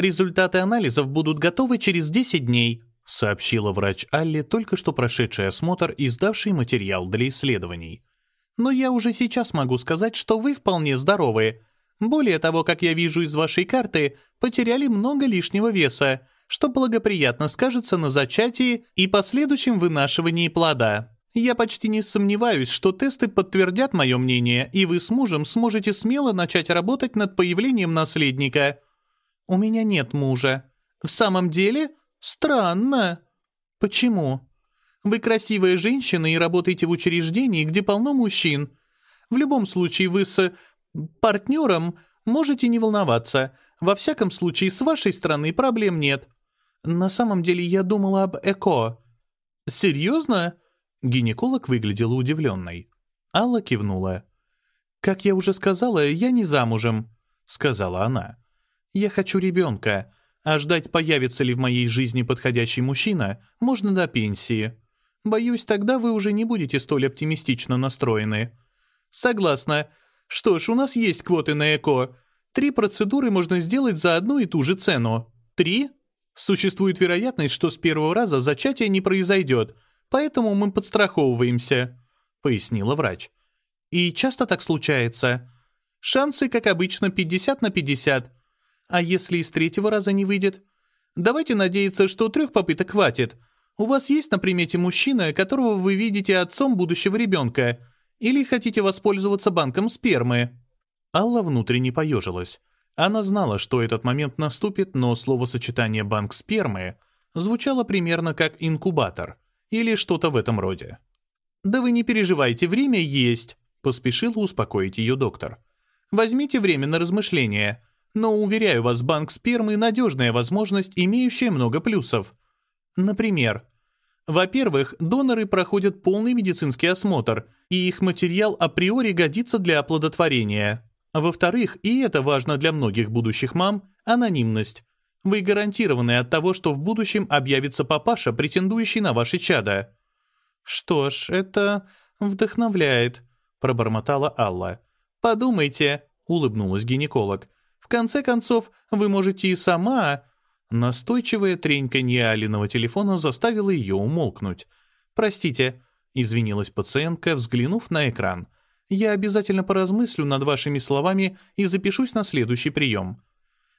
Результаты анализов будут готовы через 10 дней», сообщила врач Алле, только что прошедший осмотр и сдавший материал для исследований. «Но я уже сейчас могу сказать, что вы вполне здоровы. Более того, как я вижу из вашей карты, потеряли много лишнего веса, что благоприятно скажется на зачатии и последующем вынашивании плода. Я почти не сомневаюсь, что тесты подтвердят мое мнение, и вы с мужем сможете смело начать работать над появлением наследника. У меня нет мужа. В самом деле? Странно. Почему? Вы красивая женщина и работаете в учреждении, где полно мужчин. В любом случае вы с партнером можете не волноваться. Во всяком случае, с вашей стороны проблем нет. На самом деле я думала об ЭКО. Серьезно? Гинеколог выглядела удивленной. Алла кивнула. «Как я уже сказала, я не замужем», — сказала она. «Я хочу ребенка, а ждать, появится ли в моей жизни подходящий мужчина, можно до пенсии. Боюсь, тогда вы уже не будете столь оптимистично настроены». «Согласна. Что ж, у нас есть квоты на ЭКО. Три процедуры можно сделать за одну и ту же цену. Три? Существует вероятность, что с первого раза зачатие не произойдет — поэтому мы подстраховываемся», — пояснила врач. «И часто так случается. Шансы, как обычно, 50 на 50. А если из третьего раза не выйдет? Давайте надеяться, что трех попыток хватит. У вас есть на примете мужчина, которого вы видите отцом будущего ребенка, или хотите воспользоваться банком спермы?» Алла внутренне поежилась. Она знала, что этот момент наступит, но словосочетание «банк спермы» звучало примерно как «инкубатор». Или что-то в этом роде. «Да вы не переживайте, время есть», — поспешил успокоить ее доктор. «Возьмите время на размышления. Но, уверяю вас, банк спермы — надежная возможность, имеющая много плюсов. Например, во-первых, доноры проходят полный медицинский осмотр, и их материал априори годится для оплодотворения. Во-вторых, и это важно для многих будущих мам, анонимность. Вы гарантированы от того, что в будущем объявится папаша, претендующий на ваше чадо». «Что ж, это вдохновляет», — пробормотала Алла. «Подумайте», — улыбнулась гинеколог. «В конце концов, вы можете и сама...» Настойчивое треньканье Алиного телефона заставило ее умолкнуть. «Простите», — извинилась пациентка, взглянув на экран. «Я обязательно поразмыслю над вашими словами и запишусь на следующий прием».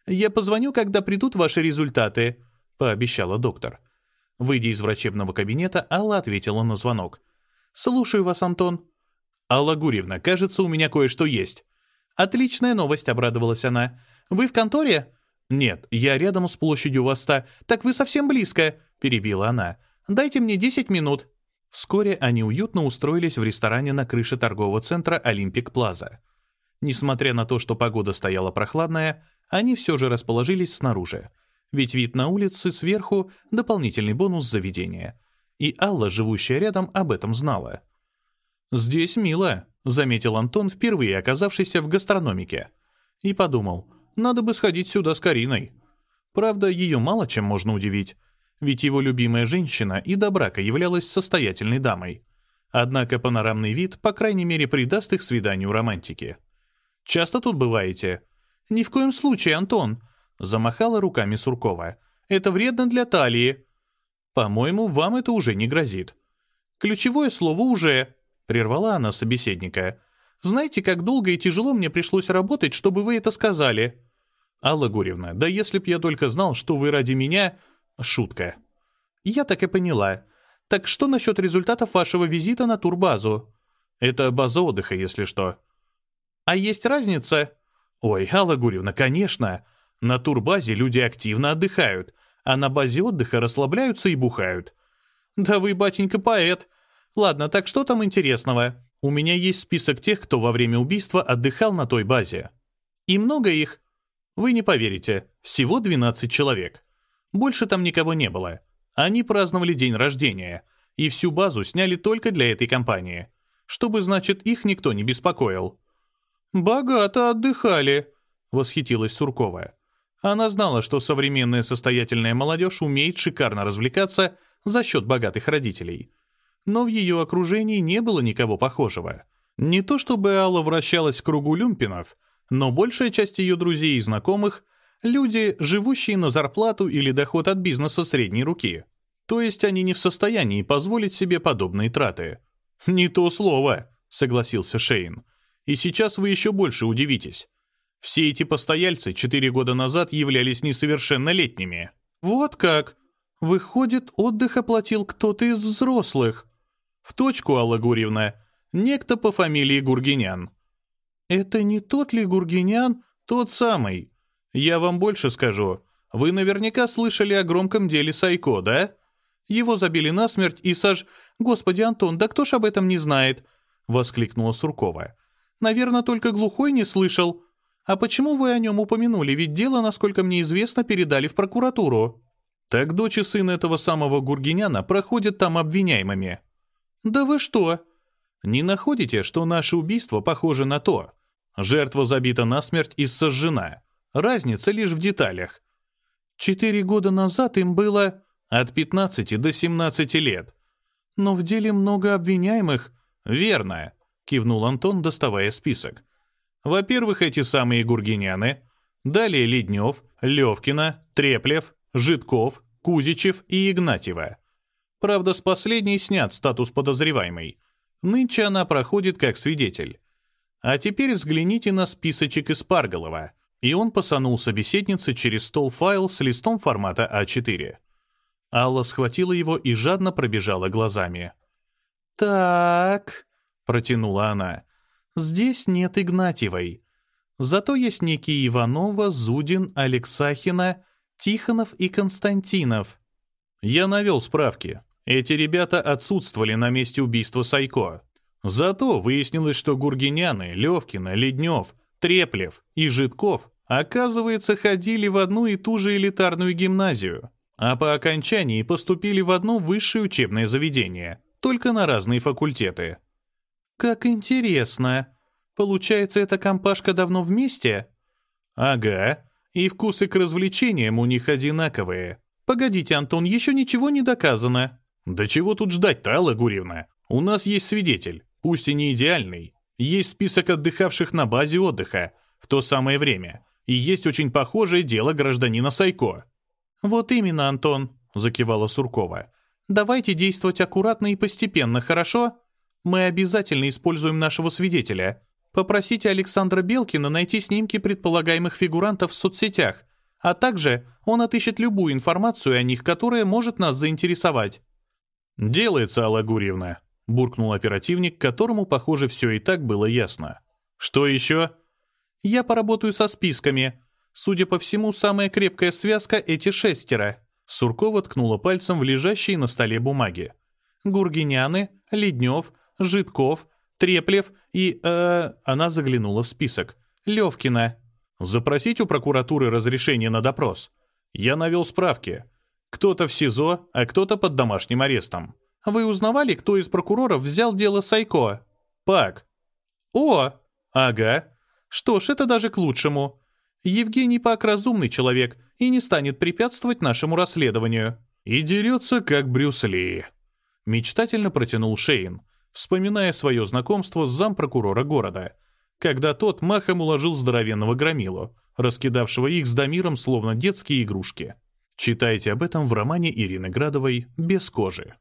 «Я позвоню, когда придут ваши результаты», — пообещала доктор. Выйдя из врачебного кабинета, Алла ответила на звонок. «Слушаю вас, Антон». «Алла Гурьевна, кажется, у меня кое-что есть». «Отличная новость», — обрадовалась она. «Вы в конторе?» «Нет, я рядом с площадью Воста. Так вы совсем близко», — перебила она. «Дайте мне 10 минут». Вскоре они уютно устроились в ресторане на крыше торгового центра «Олимпик Плаза». Несмотря на то, что погода стояла прохладная, они все же расположились снаружи. Ведь вид на улицы сверху — дополнительный бонус заведения. И Алла, живущая рядом, об этом знала. «Здесь мило», — заметил Антон, впервые оказавшийся в гастрономике. И подумал, надо бы сходить сюда с Кариной. Правда, ее мало чем можно удивить, ведь его любимая женщина и до брака являлась состоятельной дамой. Однако панорамный вид, по крайней мере, придаст их свиданию романтики. «Часто тут бываете?» «Ни в коем случае, Антон!» — замахала руками Суркова. «Это вредно для талии». «По-моему, вам это уже не грозит». «Ключевое слово «уже», — прервала она собеседника. «Знаете, как долго и тяжело мне пришлось работать, чтобы вы это сказали?» «Алла Гурьевна, да если б я только знал, что вы ради меня...» «Шутка». «Я так и поняла. Так что насчет результатов вашего визита на турбазу?» «Это база отдыха, если что». «А есть разница?» Ой, Алла Гурьевна, конечно. На турбазе люди активно отдыхают, а на базе отдыха расслабляются и бухают. Да вы, батенька, поэт. Ладно, так что там интересного? У меня есть список тех, кто во время убийства отдыхал на той базе. И много их? Вы не поверите, всего 12 человек. Больше там никого не было. Они праздновали день рождения, и всю базу сняли только для этой компании. Чтобы, значит, их никто не беспокоил. «Богато отдыхали», — восхитилась Суркова. Она знала, что современная состоятельная молодежь умеет шикарно развлекаться за счет богатых родителей. Но в ее окружении не было никого похожего. Не то чтобы Алла вращалась в кругу люмпинов, но большая часть ее друзей и знакомых Люди, живущие на зарплату или доход от бизнеса средней руки. То есть они не в состоянии позволить себе подобные траты. «Не то слово», — согласился Шейн. «И сейчас вы еще больше удивитесь. Все эти постояльцы четыре года назад являлись несовершеннолетними». «Вот как? Выходит, отдых оплатил кто-то из взрослых». «В точку, Алла Гурьевна. Некто по фамилии Гургинян». «Это не тот ли Гургинян? Тот самый. Я вам больше скажу. Вы наверняка слышали о громком деле Сайко, да? Его забили насмерть и саж... Господи, Антон, да кто ж об этом не знает?» — воскликнула Суркова. «Наверное, только глухой не слышал. А почему вы о нем упомянули? Ведь дело, насколько мне известно, передали в прокуратуру». «Так дочь и сын этого самого Гургиняна проходят там обвиняемыми». «Да вы что?» «Не находите, что наше убийство похоже на то? Жертва забита насмерть и сожжена. Разница лишь в деталях. Четыре года назад им было от 15 до 17 лет. Но в деле много обвиняемых. Верно, кивнул Антон, доставая список. Во-первых, эти самые Гургиняны, далее Леднев, Левкина, Треплев, Житков, Кузичев и Игнатьева. Правда, с последней снят статус подозреваемой. Нынче она проходит как свидетель. А теперь взгляните на списочек из Парголова. И он посанул собеседнице через стол файл с листом формата А4. Алла схватила его и жадно пробежала глазами. «Так», — протянула она, — «здесь нет Игнатьевой. Зато есть некие Иванова, Зудин, Алексахина, Тихонов и Константинов». Я навел справки. Эти ребята отсутствовали на месте убийства Сайко. Зато выяснилось, что Гургиняны, Левкина, Леднев, Треплев и Житков, оказывается, ходили в одну и ту же элитарную гимназию, а по окончании поступили в одно высшее учебное заведение, только на разные факультеты. «Как интересно. Получается, эта компашка давно вместе?» «Ага, и вкусы к развлечениям у них одинаковые. Погодите, Антон, еще ничего не доказано». «Да чего тут ждать-то, Алла Гурьевна? У нас есть свидетель пусть и не идеальный. Есть список отдыхавших на базе отдыха в то самое время, и есть очень похожее дело гражданина Сайко. «Вот именно, Антон», — закивала Суркова. «Давайте действовать аккуратно и постепенно, хорошо? Мы обязательно используем нашего свидетеля. Попросите Александра Белкина найти снимки предполагаемых фигурантов в соцсетях, а также он отыщет любую информацию о них, которая может нас заинтересовать». «Делается, Алла Гурьевна», буркнул оперативник, которому, похоже, все и так было ясно. «Что еще?» «Я поработаю со списками. Судя по всему, самая крепкая связка — эти шестеро». Суркова ткнула пальцем в лежащие на столе бумаги. «Гургиняны, Леднев, Житков, Треплев и... Э, она заглянула в список. Левкина. Запросить у прокуратуры разрешение на допрос. Я навел справки. Кто-то в СИЗО, а кто-то под домашним арестом. Вы узнавали, кто из прокуроров взял дело Сайко? Пак. О, ага. Что ж, это даже к лучшему. Евгений Пак разумный человек и не станет препятствовать нашему расследованию. И дерется, как Брюс Ли. Мечтательно протянул Шейн, вспоминая свое знакомство с зампрокурора города, когда тот махом уложил здоровенного громилу, раскидавшего их с Дамиром словно детские игрушки. Читайте об этом в романе Ирины Градовой «Без кожи».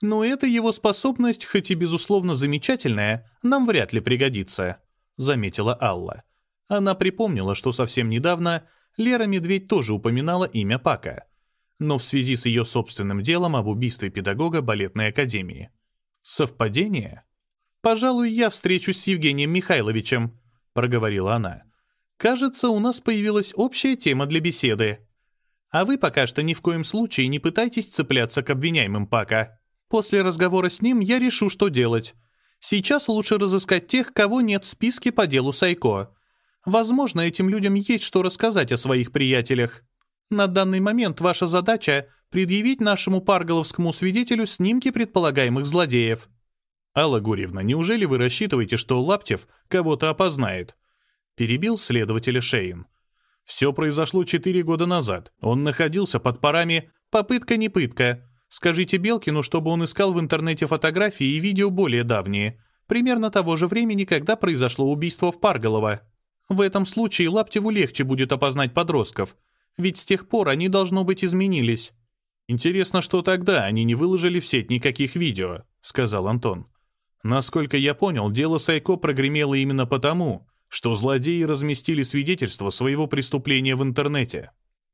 Но эта его способность, хоть и безусловно замечательная, нам вряд ли пригодится», — заметила Алла. Она припомнила, что совсем недавно Лера Медведь тоже упоминала имя Пака, но в связи с ее собственным делом об убийстве педагога балетной академии. «Совпадение?» «Пожалуй, я встречусь с Евгением Михайловичем», — проговорила она. «Кажется, у нас появилась общая тема для беседы. А вы пока что ни в коем случае не пытайтесь цепляться к обвиняемым Пака». После разговора с ним я решу, что делать. Сейчас лучше разыскать тех, кого нет в списке по делу Сайко. Возможно, этим людям есть что рассказать о своих приятелях. На данный момент ваша задача — предъявить нашему парголовскому свидетелю снимки предполагаемых злодеев». «Алла Гурьевна, неужели вы рассчитываете, что Лаптев кого-то опознает?» Перебил следователя Шейн. «Все произошло четыре года назад. Он находился под парами «попытка не пытка», Скажите Белкину, чтобы он искал в интернете фотографии и видео более давние, примерно того же времени, когда произошло убийство в Парголово. В этом случае Лаптеву легче будет опознать подростков, ведь с тех пор они, должно быть, изменились. «Интересно, что тогда они не выложили в сеть никаких видео», — сказал Антон. «Насколько я понял, дело Сайко прогремело именно потому, что злодеи разместили свидетельство своего преступления в интернете».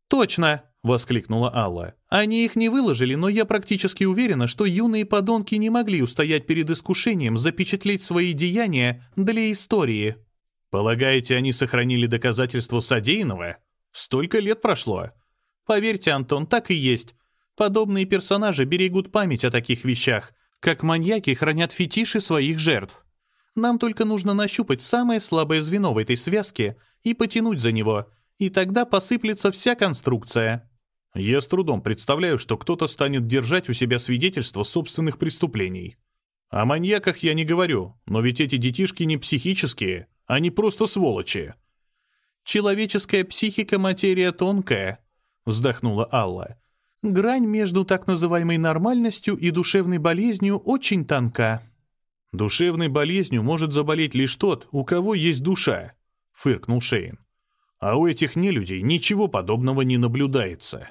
«Точно!» — воскликнула Алла. «Они их не выложили, но я практически уверена, что юные подонки не могли устоять перед искушением запечатлеть свои деяния для истории». «Полагаете, они сохранили доказательства содеянного? Столько лет прошло». «Поверьте, Антон, так и есть. Подобные персонажи берегут память о таких вещах, как маньяки хранят фетиши своих жертв. Нам только нужно нащупать самое слабое звено в этой связке и потянуть за него, и тогда посыплется вся конструкция. Я с трудом представляю, что кто-то станет держать у себя свидетельства собственных преступлений. О маньяках я не говорю, но ведь эти детишки не психические, они просто сволочи. «Человеческая психика — материя тонкая», — вздохнула Алла. Грань между так называемой нормальностью и душевной болезнью очень тонка. «Душевной болезнью может заболеть лишь тот, у кого есть душа», — фыркнул Шейн. «А у этих нелюдей ничего подобного не наблюдается».